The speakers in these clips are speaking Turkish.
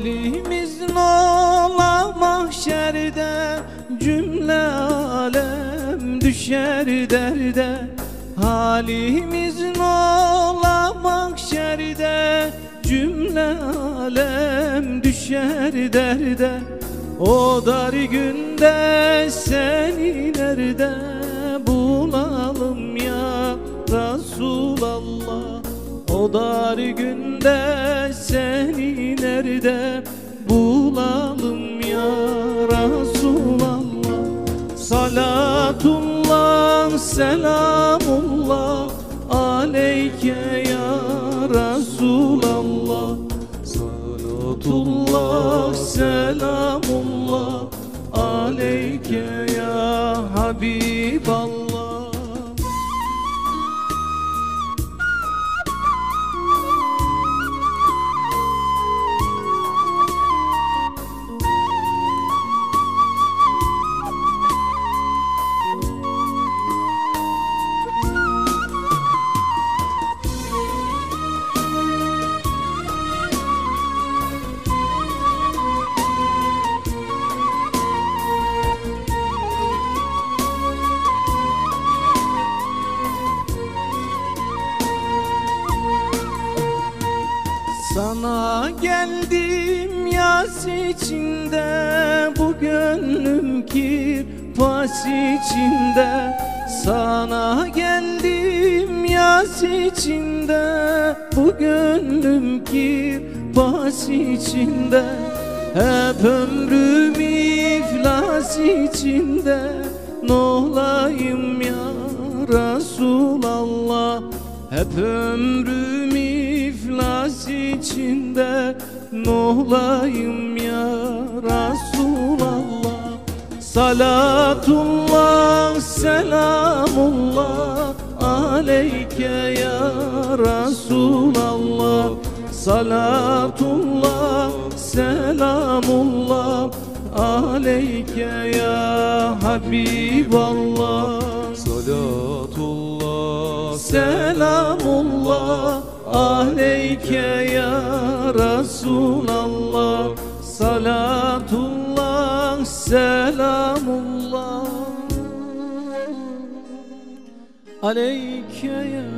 Halimiz nola mahşerde Cümle alem düşer derde. Halimiz nola mahşerde Cümle alem düşer derde. O dar günde seni nerede bulalım ya Resulallah. O dar günde seni nerede bulalım ya Resulallah. Salatullah selamullah aleyke ya Resulallah. Salatullah selamullah aleyke ya Habiballah Sana geldim yaz içinde Bu gönlüm kirpas içinde. Sana geldim yaz içinde Bu gönlüm kirpas içinde. Hep ömrüm iflas içinde Nolayım ya Resulallah. Hep ömrüm iflas içinde Nolayım ya Resulallah. Salatullah selamullah Aleyke ya Resulallah. Salatullah selamullah Aleyke ya Habiballah. Salatullah Selamullah aleyke ya Resulallah Salatullah selamullah. Aleyke ya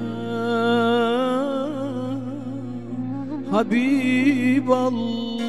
Habiballah